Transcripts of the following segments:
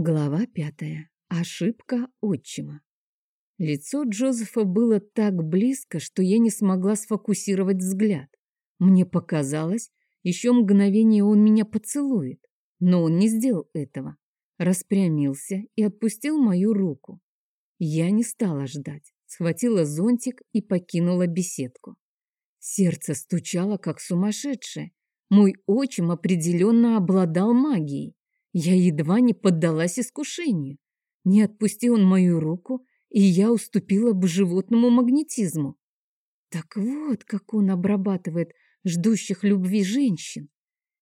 Глава пятая. Ошибка отчима. Лицо Джозефа было так близко, что я не смогла сфокусировать взгляд. Мне показалось, еще мгновение он меня поцелует, но он не сделал этого. Распрямился и отпустил мою руку. Я не стала ждать, схватила зонтик и покинула беседку. Сердце стучало, как сумасшедшее. Мой отчим определенно обладал магией. Я едва не поддалась искушению. Не отпустил он мою руку, и я уступила бы животному магнетизму. Так вот, как он обрабатывает ждущих любви женщин.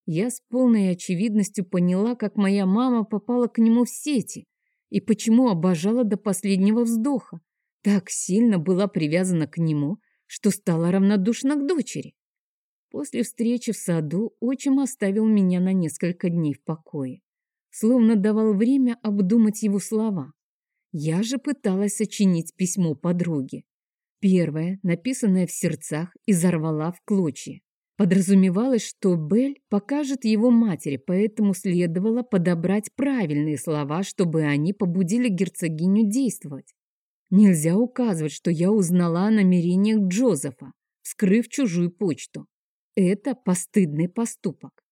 Я с полной очевидностью поняла, как моя мама попала к нему в сети и почему обожала до последнего вздоха. Так сильно была привязана к нему, что стала равнодушна к дочери. После встречи в саду отчим оставил меня на несколько дней в покое словно давал время обдумать его слова. Я же пыталась сочинить письмо подруге. Первое, написанное в сердцах, изорвала в клочья. Подразумевалось, что Бель покажет его матери, поэтому следовало подобрать правильные слова, чтобы они побудили герцогиню действовать. Нельзя указывать, что я узнала о намерениях Джозефа, вскрыв чужую почту. Это постыдный поступок.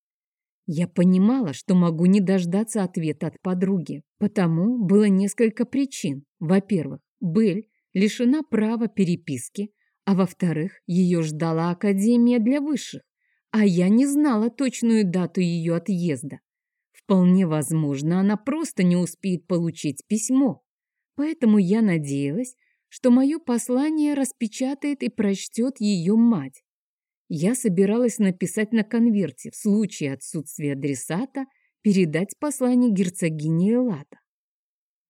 Я понимала, что могу не дождаться ответа от подруги, потому было несколько причин. Во-первых, Бель лишена права переписки, а во-вторых, ее ждала Академия для высших, а я не знала точную дату ее отъезда. Вполне возможно, она просто не успеет получить письмо. Поэтому я надеялась, что мое послание распечатает и прочтет ее мать. Я собиралась написать на конверте в случае отсутствия адресата передать послание герцогине Элата.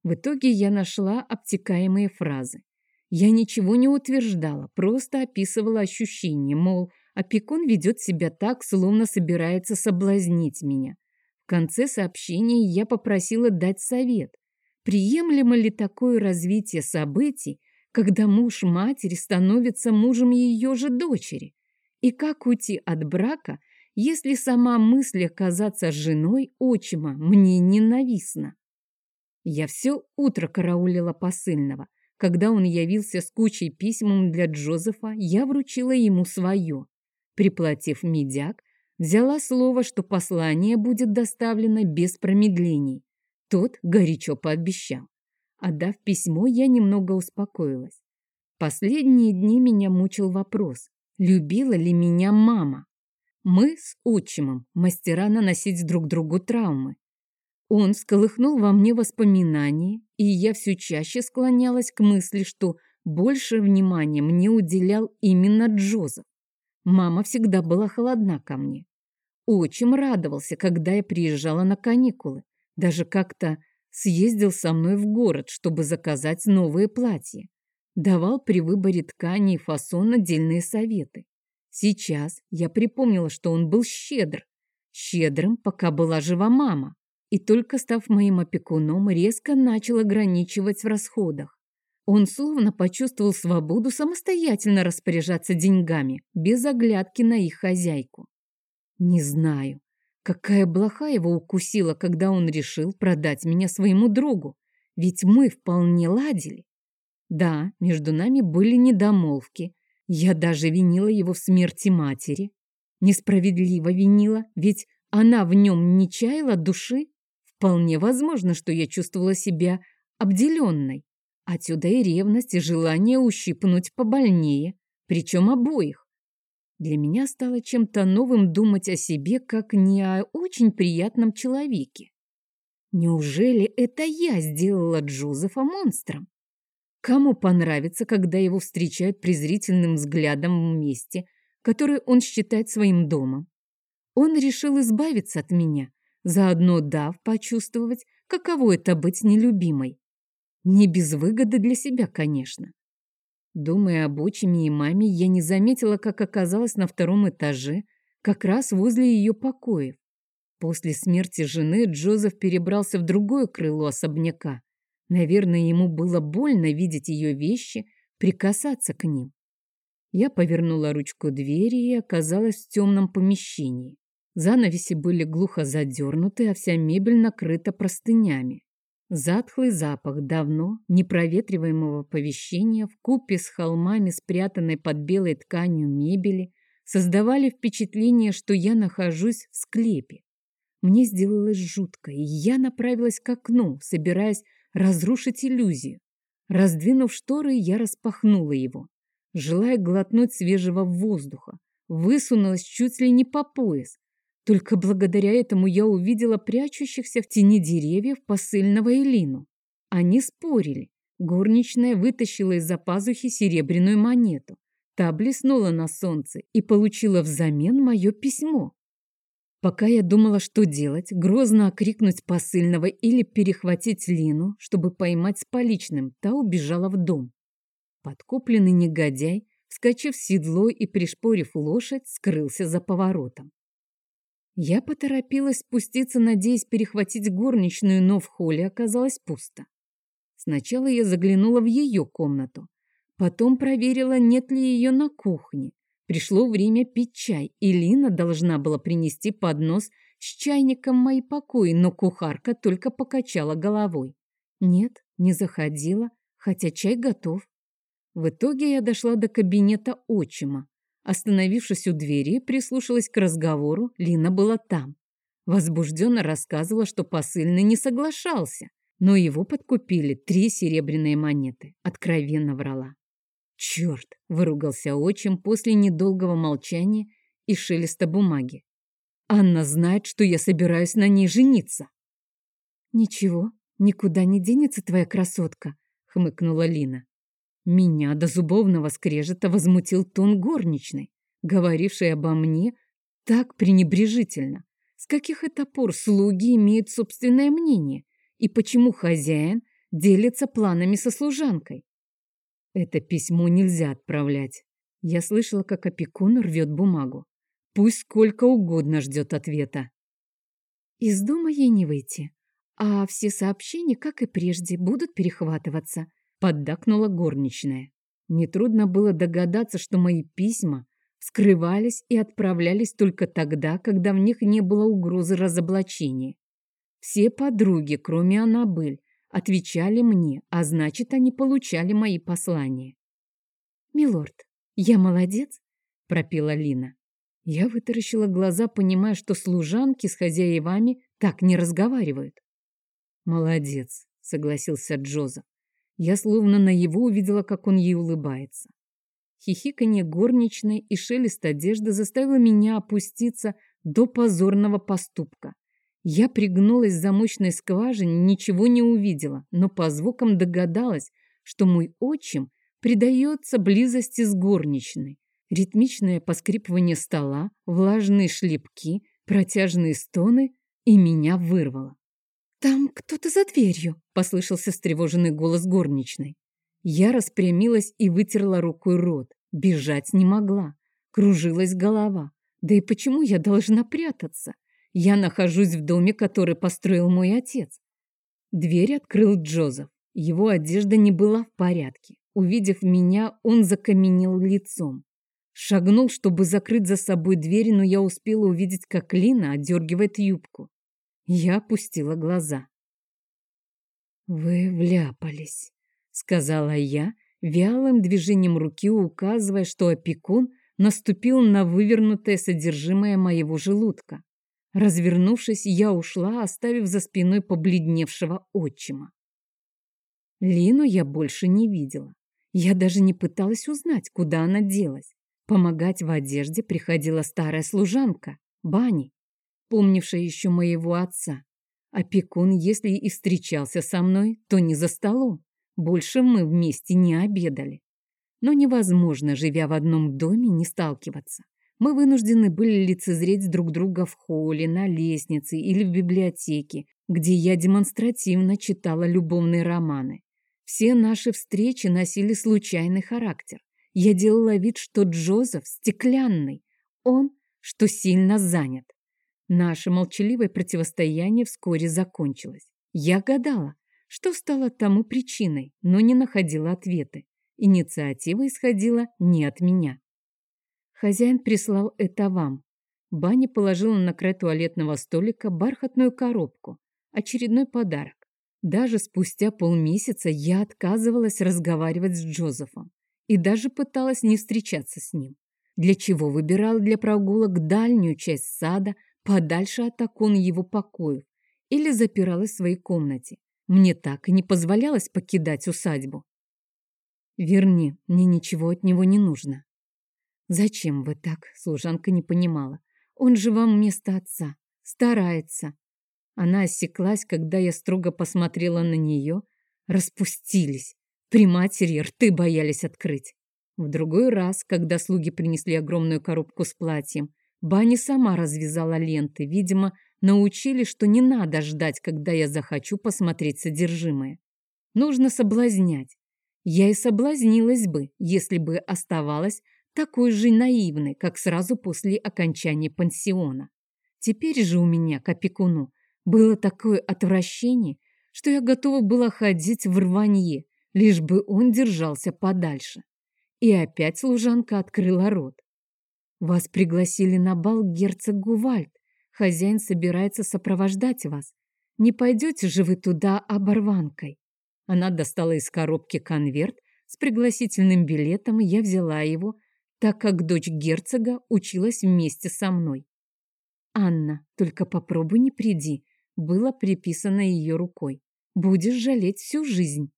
В итоге я нашла обтекаемые фразы. Я ничего не утверждала, просто описывала ощущение, мол, опекун ведет себя так, словно собирается соблазнить меня. В конце сообщения я попросила дать совет. Приемлемо ли такое развитие событий, когда муж матери становится мужем ее же дочери? И как уйти от брака, если сама мысль оказаться женой отчима мне ненавистна? Я все утро караулила посыльного. Когда он явился с кучей письмом для Джозефа, я вручила ему свое. Приплатив медяк, взяла слово, что послание будет доставлено без промедлений. Тот горячо пообещал. Отдав письмо, я немного успокоилась. Последние дни меня мучил вопрос, любила ли меня мама. Мы с отчимом мастера наносить друг другу травмы. Он сколыхнул во мне воспоминания, и я все чаще склонялась к мысли, что больше внимания мне уделял именно Джозеф. Мама всегда была холодна ко мне. Отчим радовался, когда я приезжала на каникулы. Даже как-то съездил со мной в город, чтобы заказать новые платья давал при выборе ткани и фасон отдельные советы. Сейчас я припомнила, что он был щедр. Щедрым, пока была жива мама. И только став моим опекуном, резко начал ограничивать в расходах. Он словно почувствовал свободу самостоятельно распоряжаться деньгами, без оглядки на их хозяйку. Не знаю, какая блоха его укусила, когда он решил продать меня своему другу, ведь мы вполне ладили. Да, между нами были недомолвки. Я даже винила его в смерти матери. Несправедливо винила, ведь она в нем не чаяла души. Вполне возможно, что я чувствовала себя обделенной. Отсюда и ревность, и желание ущипнуть побольнее, причем обоих. Для меня стало чем-то новым думать о себе, как не о очень приятном человеке. Неужели это я сделала Джозефа монстром? Кому понравится, когда его встречают презрительным взглядом в месте, которое он считает своим домом? Он решил избавиться от меня, заодно дав почувствовать, каково это быть нелюбимой. Не без выгоды для себя, конечно. Думая об отчиме и маме, я не заметила, как оказалась на втором этаже, как раз возле ее покоев. После смерти жены Джозеф перебрался в другое крыло особняка, Наверное, ему было больно видеть ее вещи, прикасаться к ним. Я повернула ручку двери и оказалась в темном помещении. Занавеси были глухо задернуты, а вся мебель накрыта простынями. Затхлый запах давно непроветриваемого помещения в купе с холмами, спрятанной под белой тканью мебели, создавали впечатление, что я нахожусь в склепе. Мне сделалось жутко, и я направилась к окну, собираясь разрушить иллюзию. Раздвинув шторы, я распахнула его, желая глотнуть свежего воздуха. Высунулась чуть ли не по пояс. Только благодаря этому я увидела прячущихся в тени деревьев посыльного Элину. Они спорили. Горничная вытащила из-за пазухи серебряную монету. Та блеснула на солнце и получила взамен мое письмо. Пока я думала, что делать, грозно окрикнуть посыльного или перехватить Лину, чтобы поймать с поличным, та убежала в дом. Подкупленный негодяй, вскочив в седло и пришпорив лошадь, скрылся за поворотом. Я поторопилась спуститься, надеясь перехватить горничную, но в холле оказалось пусто. Сначала я заглянула в ее комнату, потом проверила, нет ли ее на кухне, Пришло время пить чай, и Лина должна была принести поднос с чайником мои покои, но кухарка только покачала головой. Нет, не заходила, хотя чай готов. В итоге я дошла до кабинета отчима. Остановившись у двери, прислушалась к разговору, Лина была там. Возбужденно рассказывала, что посыльный не соглашался, но его подкупили три серебряные монеты. Откровенно врала. «Черт!» — выругался отчим после недолгого молчания и шелеста бумаги. «Анна знает, что я собираюсь на ней жениться». «Ничего, никуда не денется твоя красотка», — хмыкнула Лина. Меня до зубовного скрежета возмутил тон горничной, говорившей обо мне так пренебрежительно. С каких это пор слуги имеют собственное мнение? И почему хозяин делится планами со служанкой? Это письмо нельзя отправлять. Я слышала, как опекун рвет бумагу. Пусть сколько угодно ждет ответа. Из дома ей не выйти, а все сообщения, как и прежде, будут перехватываться, поддакнула горничная. Нетрудно было догадаться, что мои письма скрывались и отправлялись только тогда, когда в них не было угрозы разоблачения. Все подруги, кроме Аннабель, отвечали мне, а значит, они получали мои послания. «Милорд, я молодец?» – пропела Лина. Я вытаращила глаза, понимая, что служанки с хозяевами так не разговаривают. «Молодец», — согласился Джозеф. Я словно на его увидела, как он ей улыбается. Хихиканье горничной и шелест одежды заставило меня опуститься до позорного поступка. Я пригнулась в замочной скважине, ничего не увидела, но по звукам догадалась, что мой отчим предается близости с горничной. Ритмичное поскрипывание стола, влажные шлепки, протяжные стоны, и меня вырвало. «Там кто-то за дверью», — послышался встревоженный голос горничной. Я распрямилась и вытерла рукой рот. Бежать не могла. Кружилась голова. Да и почему я должна прятаться? Я нахожусь в доме, который построил мой отец. Дверь открыл Джозеф. Его одежда не была в порядке. Увидев меня, он закаменел лицом. Шагнул, чтобы закрыть за собой дверь, но я успела увидеть, как Лина отдергивает юбку. Я опустила глаза. «Вы вляпались», — сказала я, вялым движением руки указывая, что опекун наступил на вывернутое содержимое моего желудка. Развернувшись, я ушла, оставив за спиной побледневшего отчима. Лину я больше не видела. Я даже не пыталась узнать, куда она делась. Помогать в одежде приходила старая служанка, Бани, помнившая еще моего отца. Опекун, если и встречался со мной, то не за столом. Больше мы вместе не обедали. Но невозможно, живя в одном доме, не сталкиваться. Мы вынуждены были лицезреть друг друга в холле, на лестнице или в библиотеке, где я демонстративно читала любовные романы. Все наши встречи носили случайный характер. Я делала вид, что Джозеф стеклянный, он, что сильно занят. Наше молчаливое противостояние вскоре закончилось. Я гадала, что стало тому причиной, но не находила ответы. Инициатива исходила не от меня. Хозяин прислал это вам. Банни положила на край туалетного столика бархатную коробку. Очередной подарок. Даже спустя полмесяца я отказывалась разговаривать с Джозефом и даже пыталась не встречаться с ним, для чего выбирала для прогулок дальнюю часть сада, подальше от окон его покоев, или запиралась в своей комнате. Мне так и не позволялось покидать усадьбу. Верни, мне ничего от него не нужно. Зачем вы так? Служанка не понимала. Он же вам вместо отца. Старается. Она осеклась, когда я строго посмотрела на нее. Распустились. При матери рты боялись открыть. В другой раз, когда слуги принесли огромную коробку с платьем, Бани сама развязала ленты. Видимо, научили, что не надо ждать, когда я захочу посмотреть содержимое. Нужно соблазнять. Я и соблазнилась бы, если бы оставалась такой же наивной, как сразу после окончания пансиона. Теперь же у меня, к опекуну, было такое отвращение, что я готова была ходить в рванье, лишь бы он держался подальше. И опять служанка открыла рот. «Вас пригласили на бал герцог Гувальд. Хозяин собирается сопровождать вас. Не пойдете же вы туда оборванкой?» Она достала из коробки конверт с пригласительным билетом, и я взяла его, так как дочь герцога училась вместе со мной. «Анна, только попробуй не приди», было приписано ее рукой. «Будешь жалеть всю жизнь».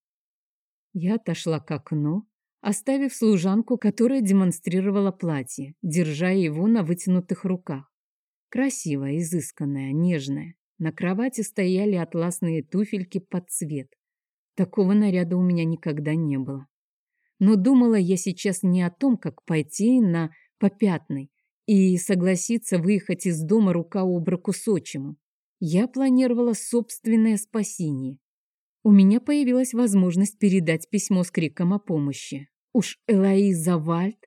Я отошла к окну, оставив служанку, которая демонстрировала платье, держа его на вытянутых руках. Красивое, изысканное, нежное. На кровати стояли атласные туфельки под цвет. Такого наряда у меня никогда не было. Но думала я сейчас не о том, как пойти на попятный и согласиться выехать из дома рука об руку с отчимом. Я планировала собственное спасение. У меня появилась возможность передать письмо с криком о помощи. Уж Элоиза Вальд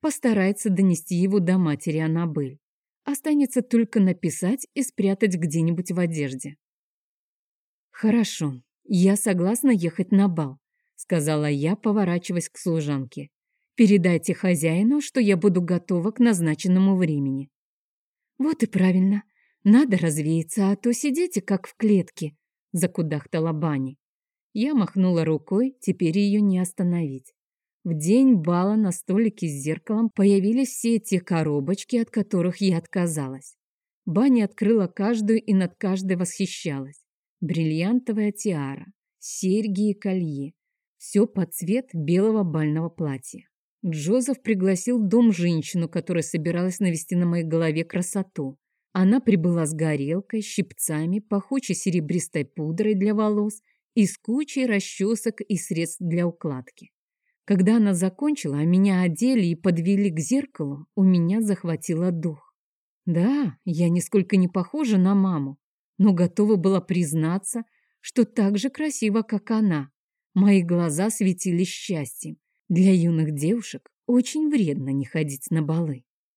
постарается донести его до матери Аннабель. Останется только написать и спрятать где-нибудь в одежде. «Хорошо, я согласна ехать на бал», — сказала я, поворачиваясь к служанке. «Передайте хозяину, что я буду готова к назначенному времени». «Вот и правильно. Надо развеяться, а то сидите, как в клетке», — закудахтала Бани. Я махнула рукой, теперь ее не остановить. В день бала на столике с зеркалом появились все те коробочки, от которых я отказалась. Баня открыла каждую и над каждой восхищалась бриллиантовая тиара, серьги и колье. Все под цвет белого бального платья. Джозеф пригласил в дом женщину, которая собиралась навести на моей голове красоту. Она прибыла с горелкой, щипцами, пахучей серебристой пудрой для волос и с кучей расчесок и средств для укладки. Когда она закончила, а меня одели и подвели к зеркалу, у меня захватило дух. Да, я нисколько не похожа на маму, но готова была признаться, что так же красиво, как она. Мои глаза светились счастьем. Для юных девушек очень вредно не ходить на балы.